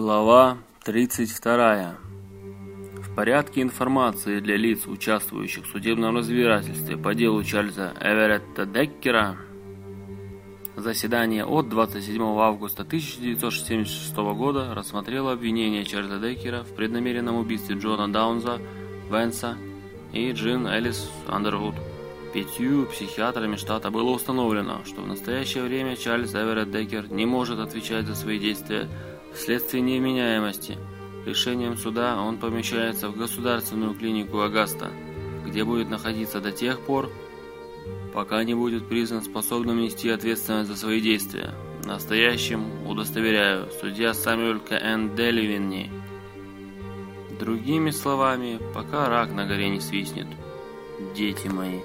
Глава 32. В порядке информации для лиц, участвующих в судебном разбирательстве по делу Чарльза Эверетта Деккера, заседание от 27 августа 1976 года рассмотрело обвинение Чарльза Деккера в преднамеренном убийстве Джона Даунза, Венса и Джин Элис Андервуд. Пятью психиатрами штата было установлено, что в настоящее время Чарльз Эверетт Деккер не может отвечать за свои действия вследствие невменяемости. Решением суда он помещается в государственную клинику Агаста, где будет находиться до тех пор, пока не будет признан способным нести ответственность за свои действия. Настоящим, удостоверяю, судья Самюэль К.Н. Деливинни. Другими словами, пока рак на горе не свистнет. Дети мои.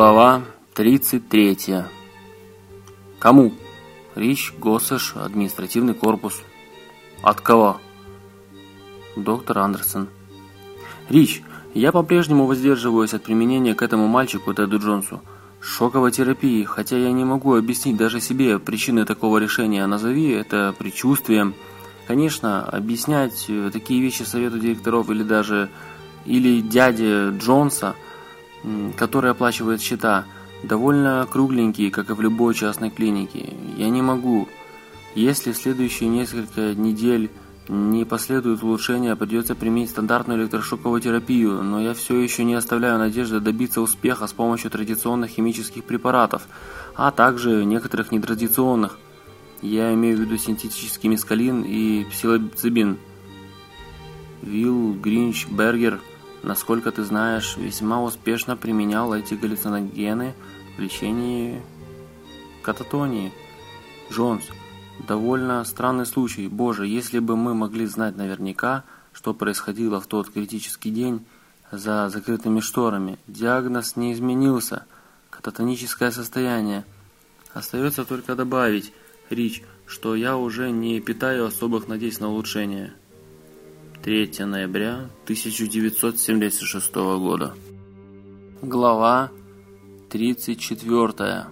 Глава 33. Кому? Рич, Госсеш, административный корпус. От кого? Доктор Андерсон. Рич, я по-прежнему воздерживаюсь от применения к этому мальчику Теду Джонсу. Шоковой терапии, хотя я не могу объяснить даже себе причины такого решения. Назови это предчувствием. Конечно, объяснять э, такие вещи совету директоров или даже или дяде Джонса – который оплачивает счета, довольно кругленькие, как и в любой частной клинике. Я не могу. Если в следующие несколько недель не последует улучшения, придется применить стандартную электрошоковую терапию, но я все еще не оставляю надежды добиться успеха с помощью традиционных химических препаратов, а также некоторых нетрадиционных. Я имею в виду синтетический мескалин и псилоцибин. Вилл Гринч Бергер – насколько ты знаешь, весьма успешно применял эти галлюциногены в лечении кататонии. Джонс, довольно странный случай. Боже, если бы мы могли знать наверняка, что происходило в тот критический день за закрытыми шторами. Диагноз не изменился. Кататоническое состояние. Остается только добавить, Рич, что я уже не питаю особых надежд на улучшение. 3 ноября 1976 года. Глава 34.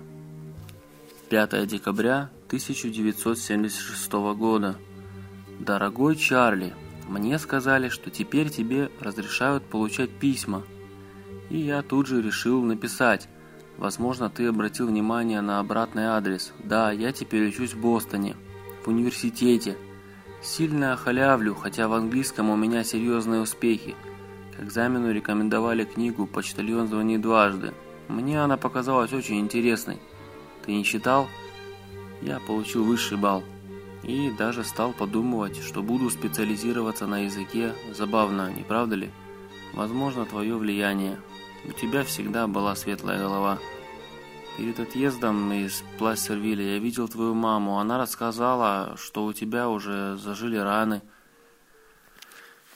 5 декабря 1976 года. Дорогой Чарли, мне сказали, что теперь тебе разрешают получать письма. И я тут же решил написать. Возможно, ты обратил внимание на обратный адрес. Да, я теперь учусь в Бостоне, в университете. Сильно халявлю, хотя в английском у меня серьезные успехи. К экзамену рекомендовали книгу «Почтальон звонит дважды». Мне она показалась очень интересной. Ты не читал? Я получил высший балл. И даже стал подумывать, что буду специализироваться на языке. Забавно, не правда ли? Возможно, твое влияние. У тебя всегда была светлая голова. Перед отъездом из Плассервилля я видел твою маму. Она рассказала, что у тебя уже зажили раны.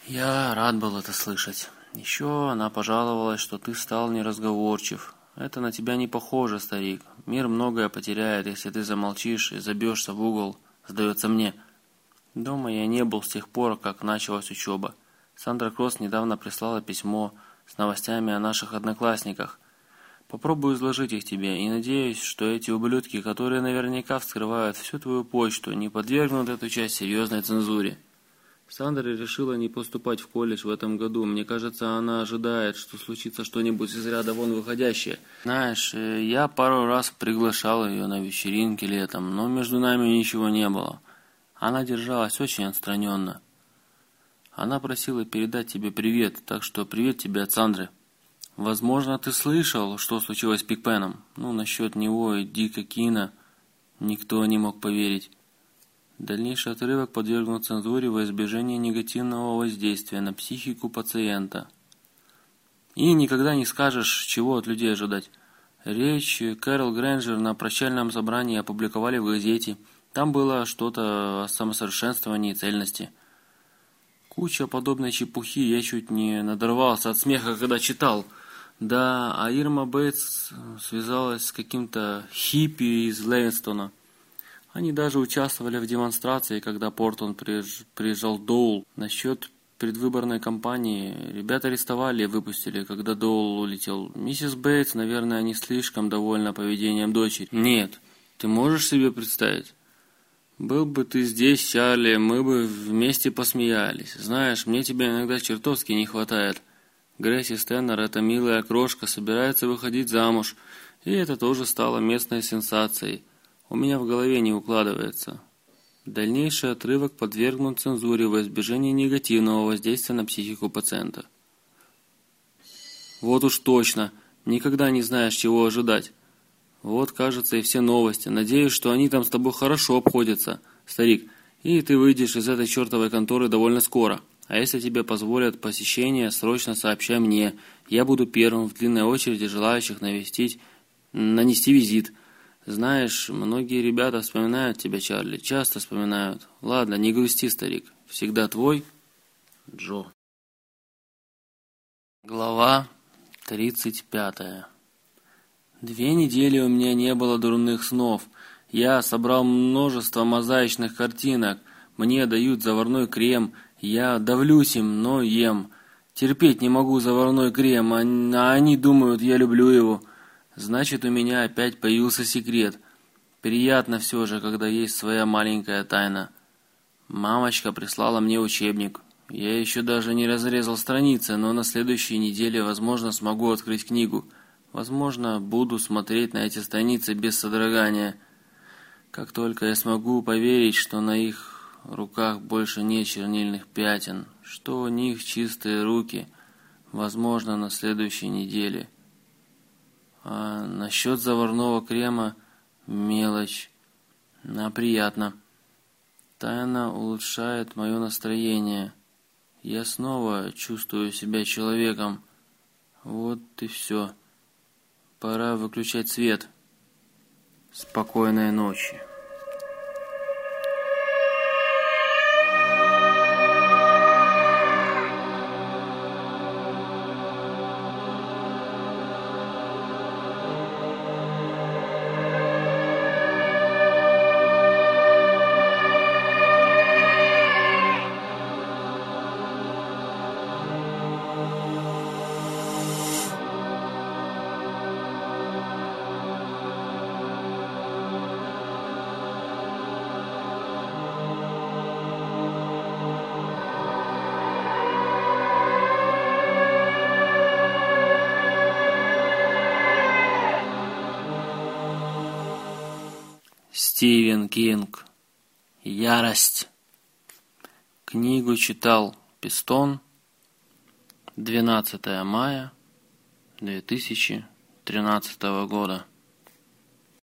Я рад был это слышать. Еще она пожаловалась, что ты стал неразговорчив. Это на тебя не похоже, старик. Мир многое потеряет, если ты замолчишь и забьешься в угол, сдается мне. Дома я не был с тех пор, как началась учеба. Сандра Кросс недавно прислала письмо с новостями о наших одноклассниках. Попробую изложить их тебе и надеюсь, что эти ублюдки, которые наверняка вскрывают всю твою почту, не подвергнут эту часть серьезной цензуре. Сандра решила не поступать в колледж в этом году. Мне кажется, она ожидает, что случится что-нибудь из ряда вон выходящее. Знаешь, э, я пару раз приглашал ее на вечеринки летом, но между нами ничего не было. Она держалась очень отстраненно. Она просила передать тебе привет, так что привет тебе от Сандры. Возможно, ты слышал, что случилось с Пикпеном. Ну, насчет него и Дика Кина никто не мог поверить. Дальнейший отрывок подвергнут цензуре во избежание негативного воздействия на психику пациента. И никогда не скажешь, чего от людей ожидать. Речь Кэрол Грэнджер на прощальном собрании опубликовали в газете. Там было что-то о самосовершенствовании и цельности. Куча подобной чепухи, я чуть не надорвался от смеха, когда читал – да, а Ирма Бейтс связалась с каким-то хиппи из Левинстона. Они даже участвовали в демонстрации, когда Портон приезжал Доул насчет предвыборной кампании. Ребята арестовали и выпустили, когда Доул улетел. Миссис Бейтс, наверное, не слишком довольна поведением дочери. Нет, ты можешь себе представить? Был бы ты здесь, Чарли, мы бы вместе посмеялись. Знаешь, мне тебя иногда чертовски не хватает. Грейси Стэннер, эта милая крошка, собирается выходить замуж, и это тоже стало местной сенсацией. У меня в голове не укладывается. Дальнейший отрывок подвергнут цензуре во избежание негативного воздействия на психику пациента. Вот уж точно, никогда не знаешь, чего ожидать. Вот, кажется, и все новости. Надеюсь, что они там с тобой хорошо обходятся, старик, и ты выйдешь из этой чертовой конторы довольно скоро. А если тебе позволят посещение, срочно сообщай мне. Я буду первым в длинной очереди желающих навестить, нанести визит. Знаешь, многие ребята вспоминают тебя, Чарли, часто вспоминают. Ладно, не грусти, старик. Всегда твой Джо. Глава 35. Две недели у меня не было дурных снов. Я собрал множество мозаичных картинок. Мне дают заварной крем. Я давлюсь им, но ем. Терпеть не могу заварной крем, а они думают, я люблю его. Значит, у меня опять появился секрет. Приятно все же, когда есть своя маленькая тайна. Мамочка прислала мне учебник. Я еще даже не разрезал страницы, но на следующей неделе, возможно, смогу открыть книгу. Возможно, буду смотреть на эти страницы без содрогания. Как только я смогу поверить, что на их руках больше нет чернильных пятен, что у них чистые руки, возможно, на следующей неделе – а насчет заварного крема мелочь, но приятно. Тайна улучшает мое настроение. Я снова чувствую себя человеком. Вот и все. Пора выключать свет. Спокойной ночи. Стивен Кинг. Ярость. Книгу читал Пистон. 12 мая 2013 года.